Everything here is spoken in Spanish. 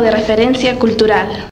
de referencia cultural.